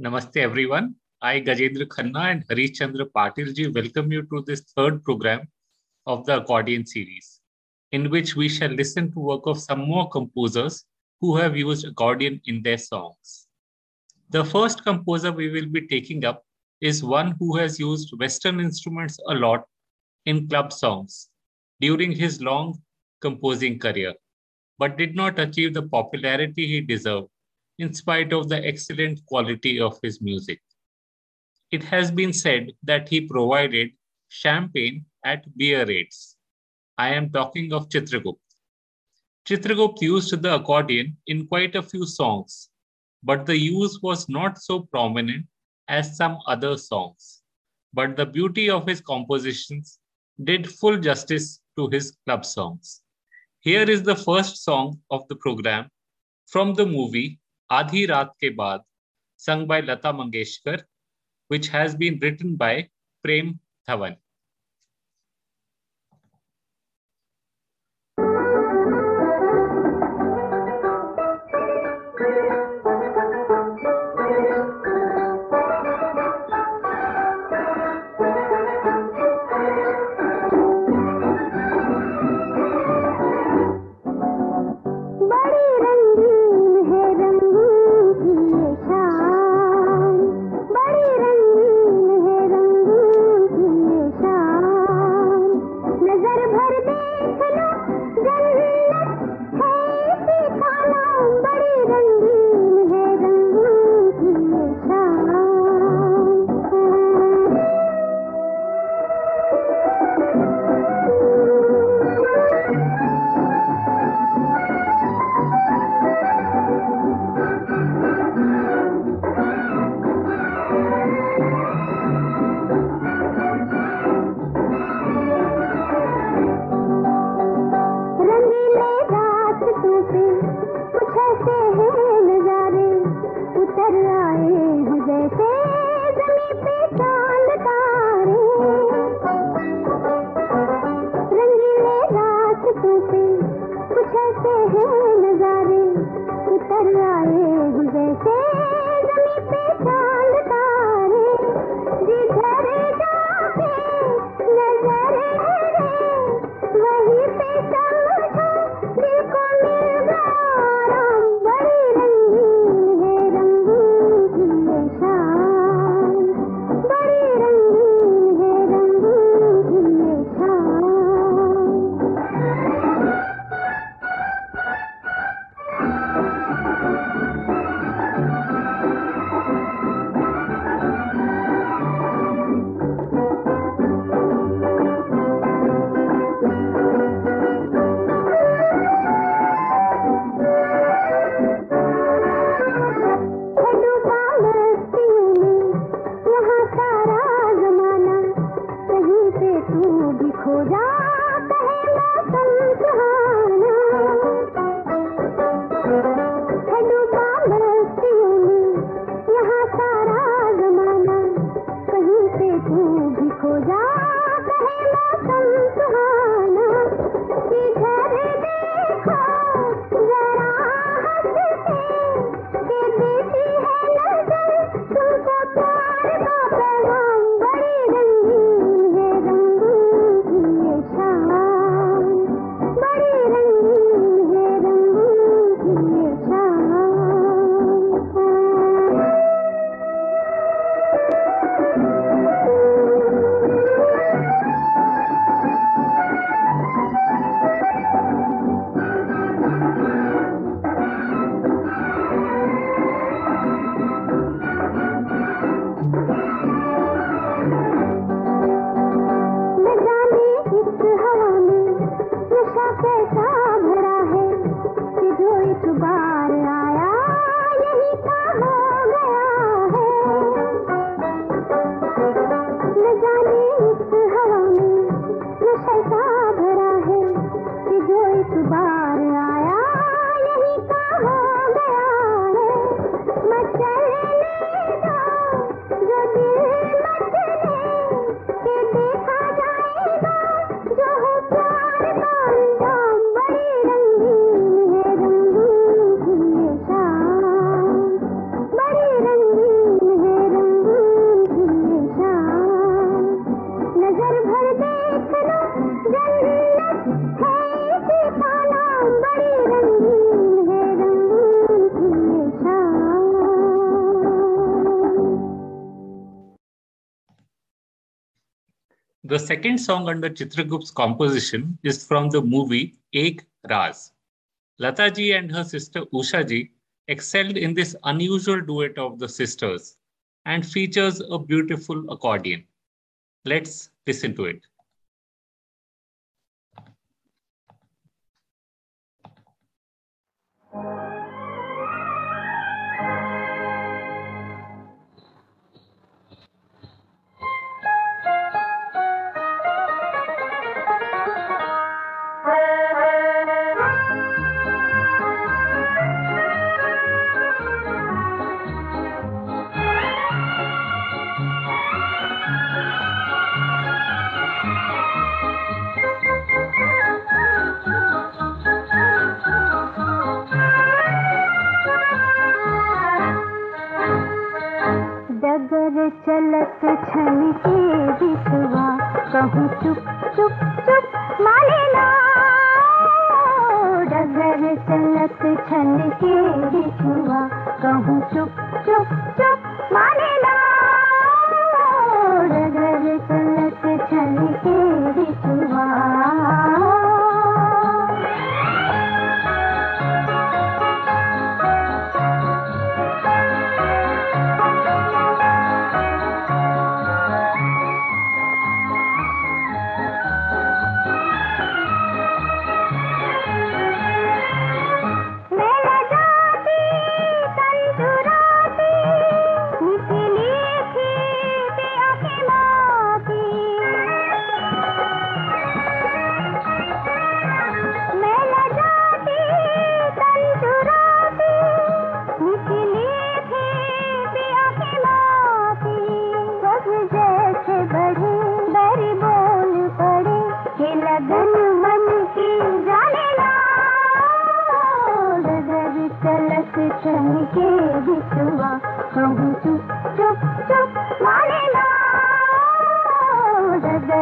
Namaste everyone. I, Gajendra Khanna and Harish Chandra Patilji welcome you to this third program of the accordion series, in which we shall listen to work of some more composers who have used accordion in their songs. The first composer we will be taking up is one who has used Western instruments a lot in club songs during his long composing career, but did not achieve the popularity he deserved in spite of the excellent quality of his music. It has been said that he provided champagne at beer rates. I am talking of Chitragupt. Chitragupt used the accordion in quite a few songs, but the use was not so prominent as some other songs. But the beauty of his compositions did full justice to his club songs. Here is the first song of the program from the movie आधी Raat Ke Baad, sung by Lata Mangeshkar, which has been written by Prem Dhawan. Second song under Chitragup's composition is from the movie Ek Raz. Lataji and her sister Ushaji excelled in this unusual duet of the sisters and features a beautiful accordion. Let's listen to it. चलत छन के बिसवा कहूँ, चुप चुप चुप मालेला डगर चलत छन के बिसवा कहूँ, चुप चुप चुप मालेला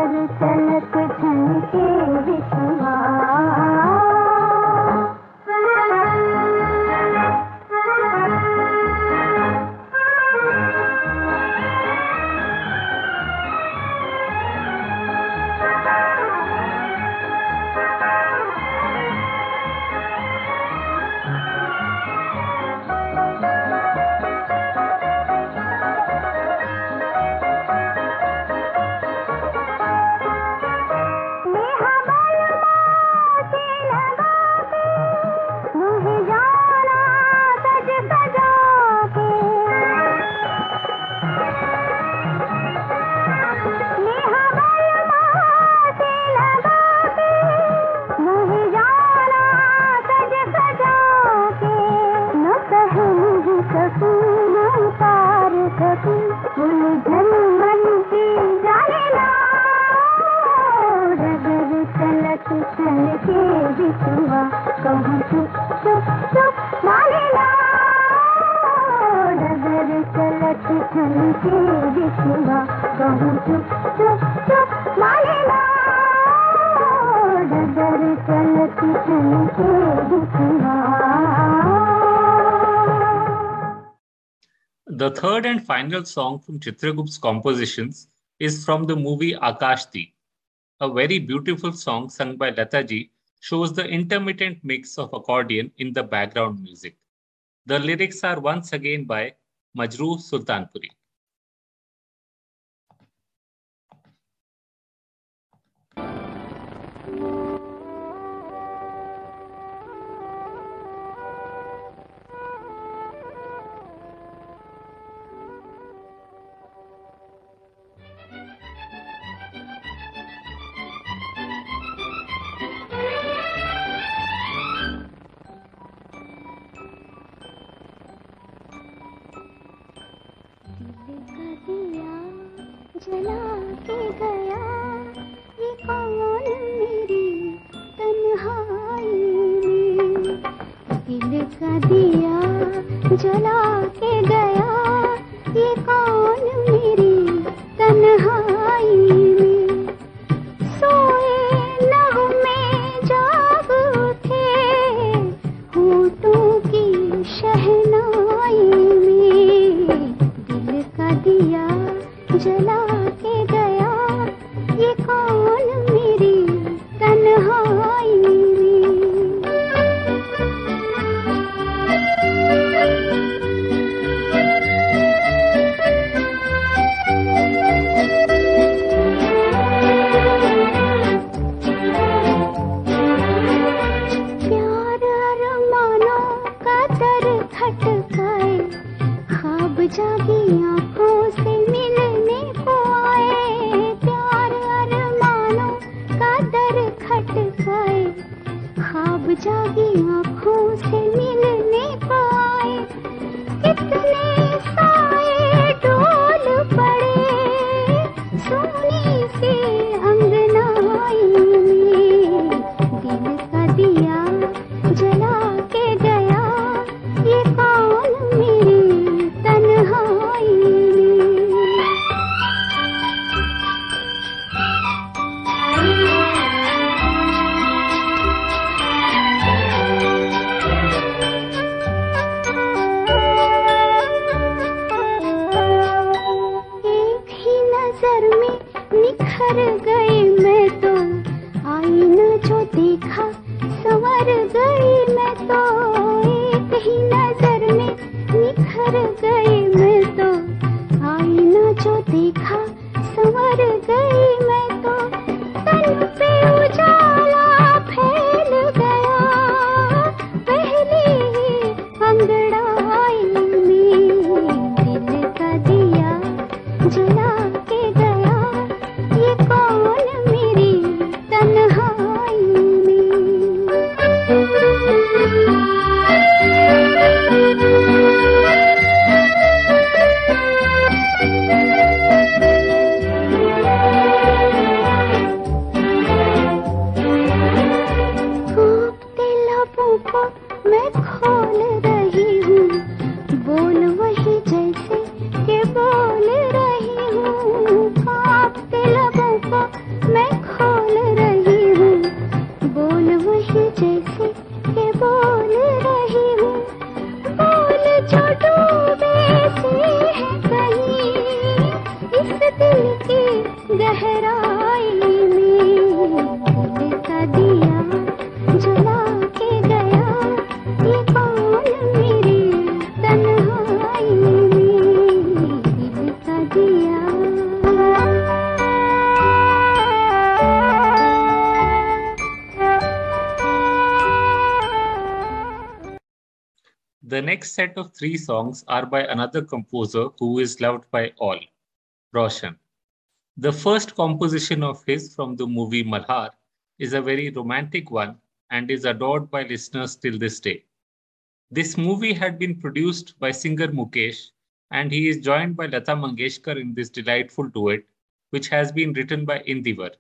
पर कनक झनके विषय डगर चलत छनके बिछुआ The third and final song from Chitragup's compositions is from the movie Akashti. A very beautiful song sung by Lataji shows the intermittent mix of accordion in the background music. The lyrics are once again by Majrooh Sultanpuri. जला के गया। ये कौन मेरी तन्हाई में दिल का दिया जला के गया जागी आँखों से मिलने पाए। कितने next set of three songs are by another composer who is loved by all, Roshan. The first composition of his from the movie Malhar is a very romantic one and is adored by listeners till this day. This movie had been produced by singer Mukesh, and he is joined by Lata Mangeshkar in this delightful duet, which has been written by Indivar,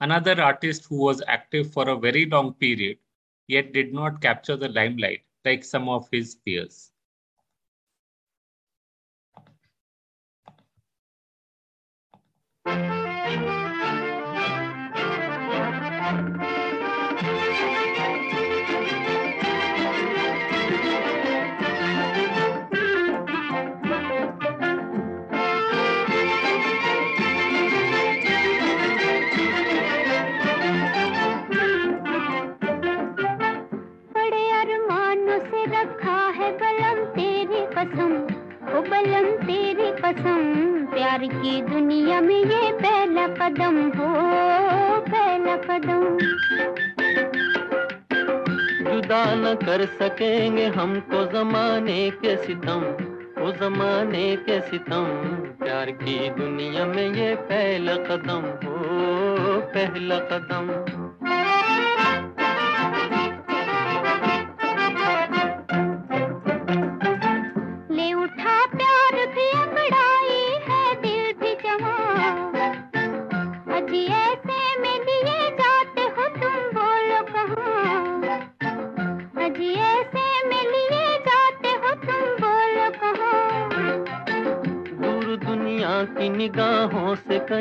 another artist who was active for a very long period, yet did not capture the limelight like some of his peers. प्यार की दुनिया में ये पहला कदम हो, पहला कदम। जुदा न कर सकेंगे हमको जमाने के सितम, वो जमाने के सितम। प्यार की दुनिया में ये पहला कदम हो, पहला कदम।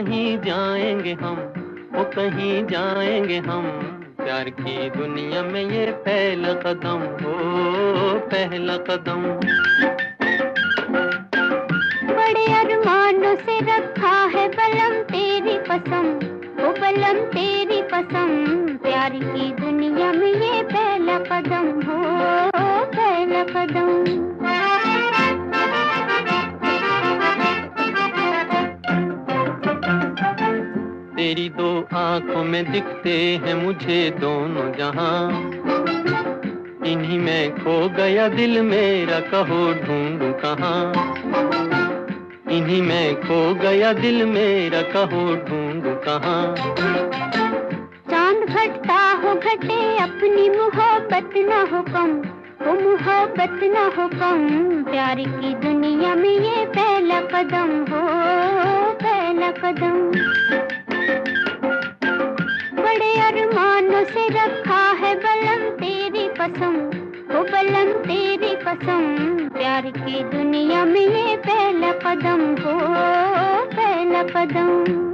कहीं जाएँगे हम, वो कहीं जाएँगे हम। प्यार की दुनिया में ये पहला कदम हो पहला कदम। बड़े अरमानों से रखा है बलम तेरी कसम वो बलम तेरी कसम। प्यार की दुनिया में ये पहला कदम हो पहला कदम। तेरी दो आँखों में दिखते हैं मुझे दोनों जहाँ। इन्हीं में खो गया दिल मेरा, कहो ढूंढू कहाँ। इन्हीं में खो गया दिल मेरा, कहो ढूंढ कहाँ। चाँद घटता हो घटे, अपनी मोहब्बत न हो कम। वो मोहब्बत न हो कम, प्यार की दुनिया में ये पहला कदम। हो पहला कदम। बड़े अरमानों से रखा है बलम तेरी कसम वो बलम तेरी कसम। प्यार की दुनिया में ये पहला कदम हो, पहला कदम।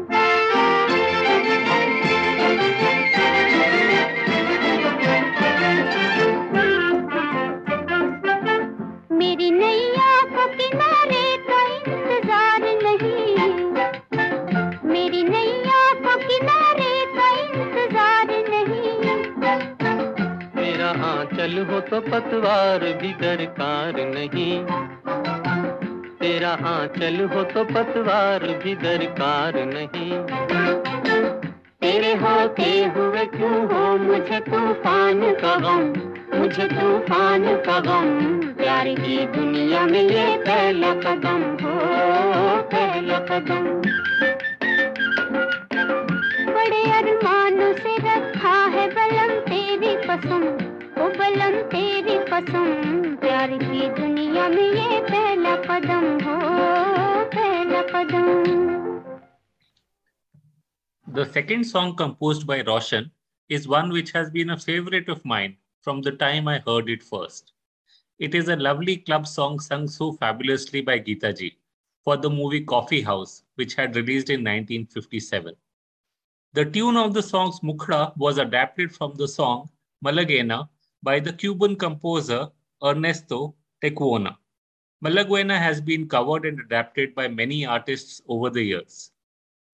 आंचल हो तो पतवार भी दरकार नहीं। तेरे होते हुए क्यों हो मुझे तूफ़ान का गम? मुझे तूफ़ान का गम, प्यार की दुनिया में ये पहला कदम हो, पहला कदम। बड़े अरमानों से रखा है बलम तेरी कसम, ओ बलम तेरी कसम, प्यार की दुनिया में ये पहला कदम। The second song composed by Roshan is one which has been a favorite of mine from the time I heard it first. It is a lovely club song sung so fabulously by Geeta ji for the movie Coffee House, which had released in 1957. The tune of the song's Mukhra was adapted from the song Malagena by the Cuban composer Ernesto Tecuona. Malaguena has been covered and adapted by many artists over the years.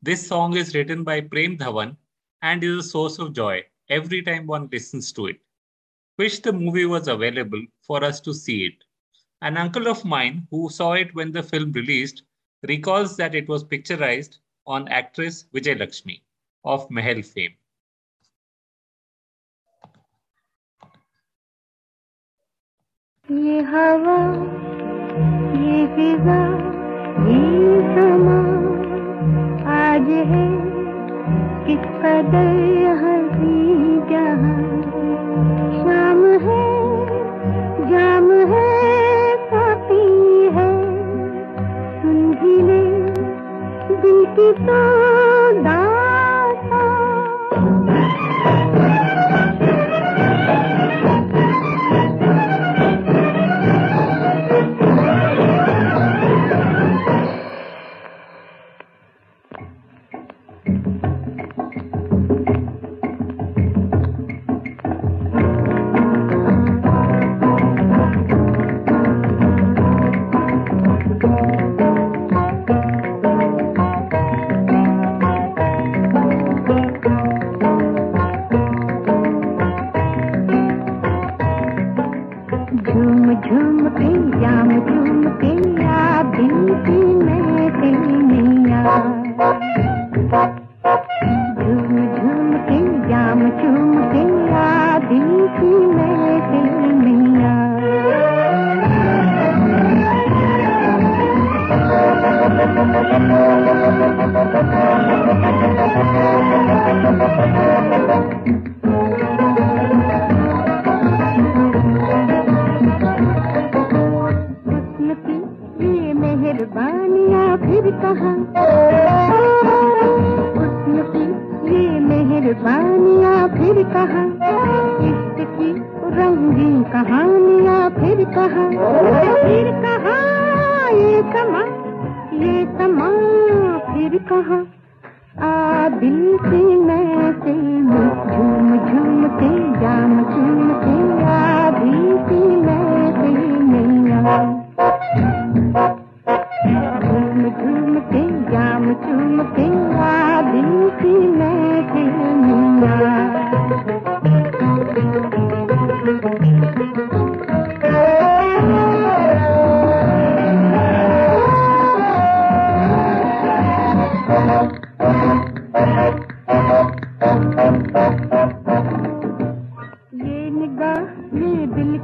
This song is written by Prem Dhawan and is a source of joy every time one listens to it. Wish the movie was available for us to see it. An uncle of mine who saw it when the film released recalls that it was picturized on actress Vijay Lakshmi of Mahal fame. ये हवा ये फिजा ये समा आज है किस कदर हँसी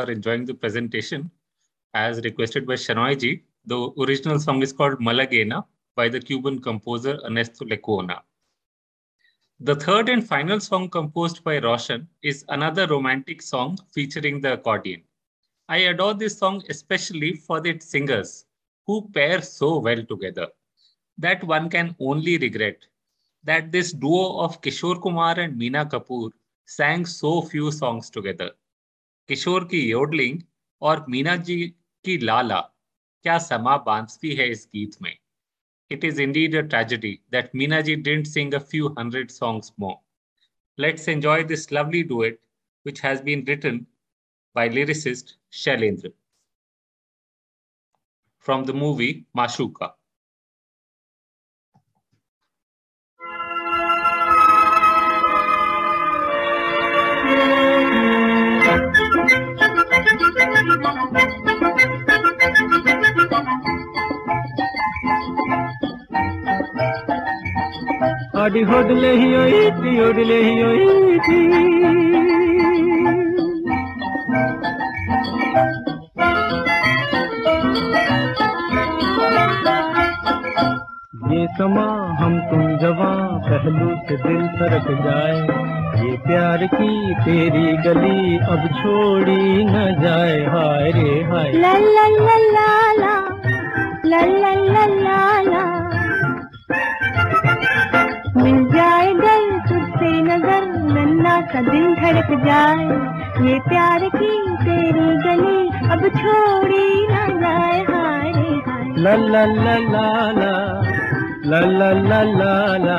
are enjoying the presentation. As requested by Shanoyji, the original song is called Malagena by the Cuban composer Ernesto Lecuona. The third and final song composed by Roshan is another romantic song featuring the accordion. I adore this song especially for its singers who pair so well together that one can only regret that this duo of Kishore Kumar and Meena Kapoor sang so few songs together. किशोर की yodelling और मीना जी की लाला। क्या समा बांधती है इस गीत में? It is indeed a tragedy that Meena ji didn't sing a few hundred songs more let's enjoy this lovely duet which has been written by lyricist Shailendra from the movie Mashooka आड़ी होदले ही ओई थी होदले ही ओई थी ये समा हम तुम जवा पहलू से दिल सरक जाए। प्यार की तेरी गली अब छोड़ी न जाए हाय रे हाय ला ला ला ला ला ला ला ला ला ला मिल जाए डर तुझसे नज़र नन्ना सा दिल धड़क जाए ये प्यार की तेरी गली अब छोड़ी ना जाए हाय रे हाय ला ला ला ला ला ला ला ला ला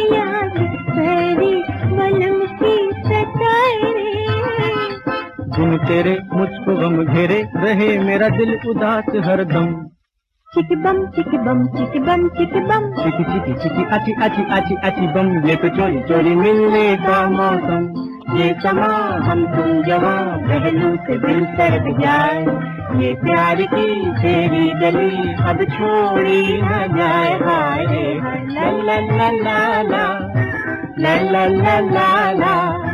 बिन तेरे मुझको गम घेरे रहे मेरा दिल उदास हर हरदम चिक बम चिक बम चिक बम चिक बम चिकी चिकी चिकी अची अची अची अची बम। ये तो चोरी चोरी मिलने का मौसम। ये समा हम तुम जवा पहलू से दिल सरक जाए। ये प्यार की तेरी गली अब छोड़ी न जाए। हाय रे हाय ला ला। ला ला ला ला ला।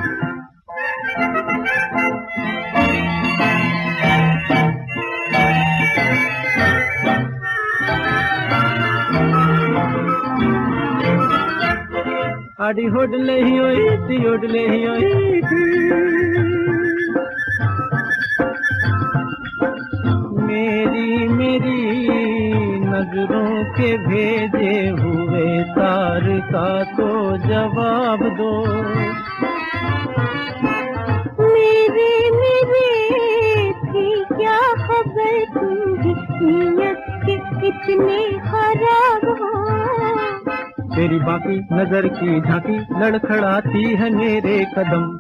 आड़ी होड ले ही होई ती होड ले ही होई। मेरी मेरी नज़रों के भेजे हुए तार का तो जवाब दो। मेरी मेरी, थी क्या खबर तुम्हें इतने खराब हो। तेरी बाकी नज़र की झांकी लड़खड़ाती है मेरे कदम।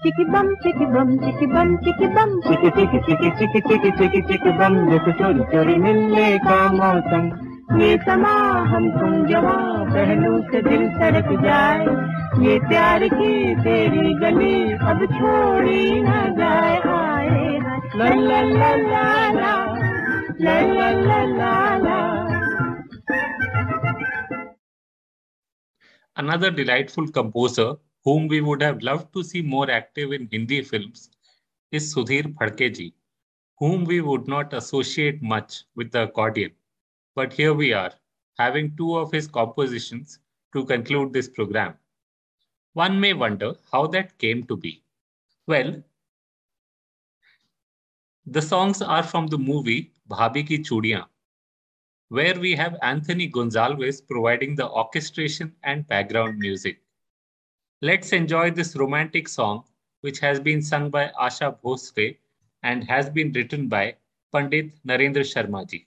चिकी बम चिकी बम चिकी बम चिकी बम। चिकी चिकी चिकी चिकी चिकी चिकी चिकी बम जैसे चोरी चोरी मिलने का मौसम। ये समा हम तुम जवां पहलू से दिल सड़क जाए। ये प्यार की तेरी गली अब छोड़ी न जाए। हाय ला ला ला ला। ला ला ला ला ला। Another delightful composer whom we would have loved to see more active in Hindi films, is Sudhir Phadke whom we would not associate much with the accordion. But here we are, having two of his compositions to conclude this program. One may wonder how that came to be. Well, the songs are from the movie Bhabhi Ki Chudiyan, where we have Anthony Gonzalez providing the orchestration and background music. Let's enjoy this romantic song, which has been sung by Asha Bhosle and has been written by Pandit Narendra Sharma ji.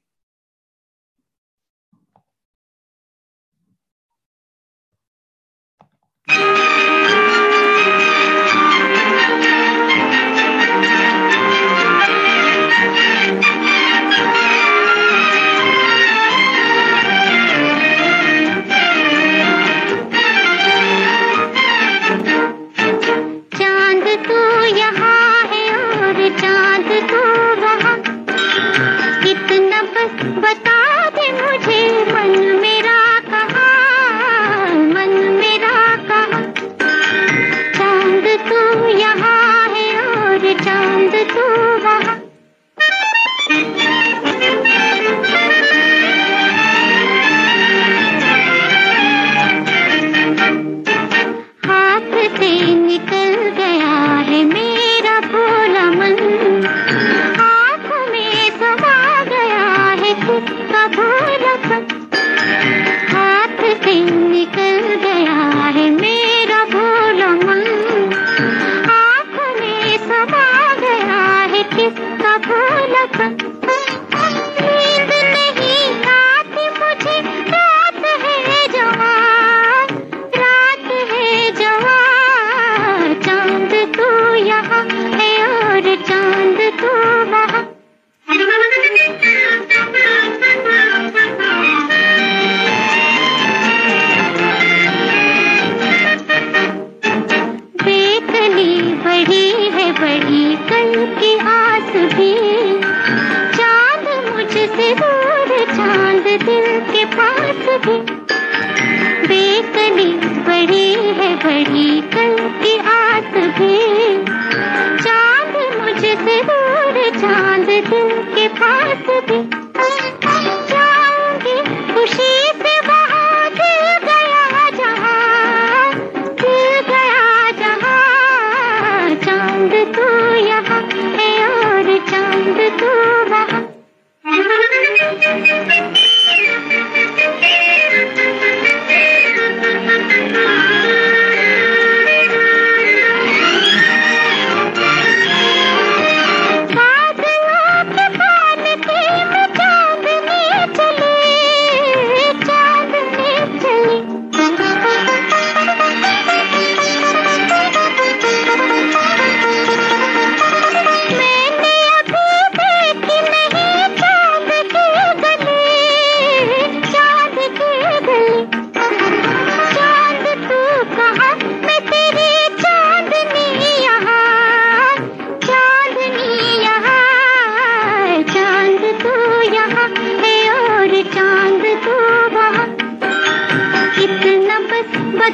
The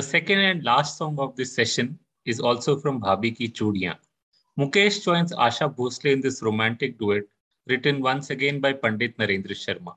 second and last song of this session is also from Bhabhi Ki Chudiyan. Mukesh joins Asha Bhosle in this romantic duet, written once again by Pandit Narendra Sharma.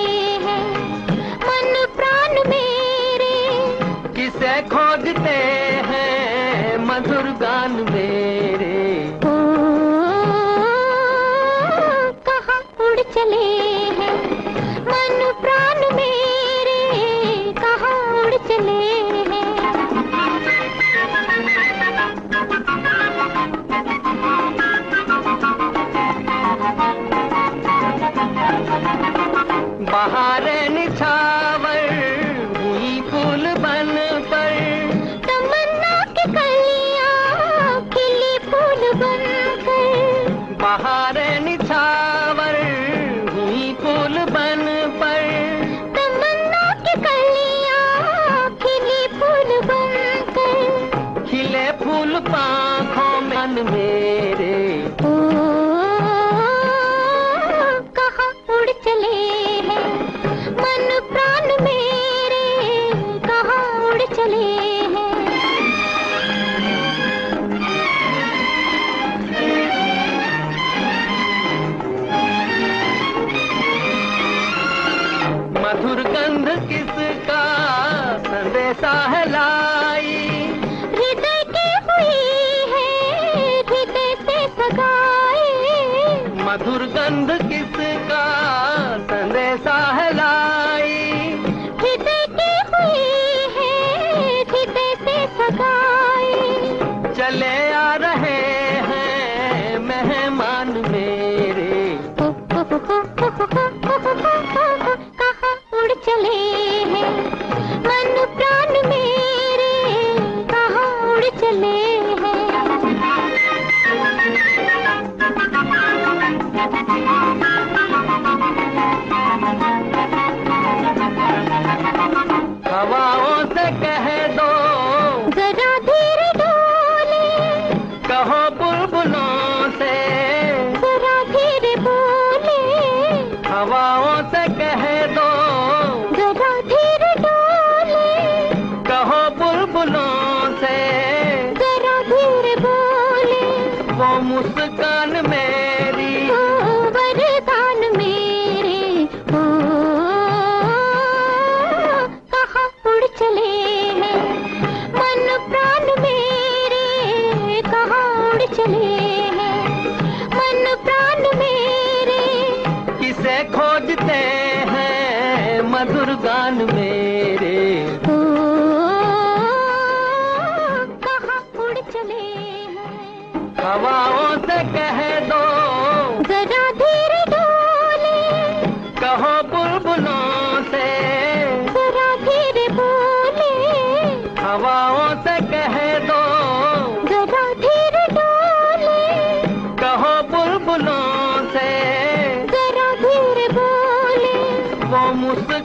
mushkil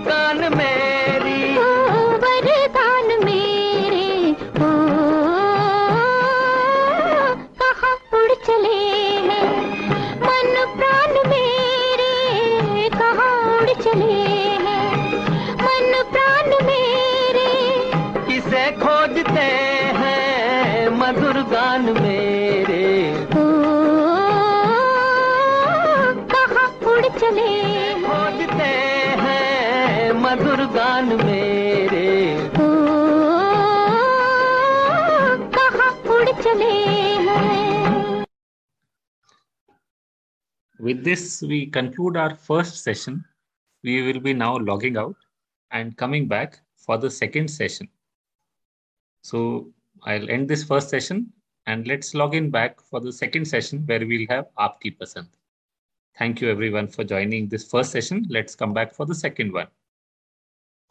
with this, we conclude our first session. We will be now logging out and coming back for the second session. So I'll end this first session and let's log in back for the second session where we'll have Aapki Pasand. Thank you everyone for joining this first session. Let's come back for the second one.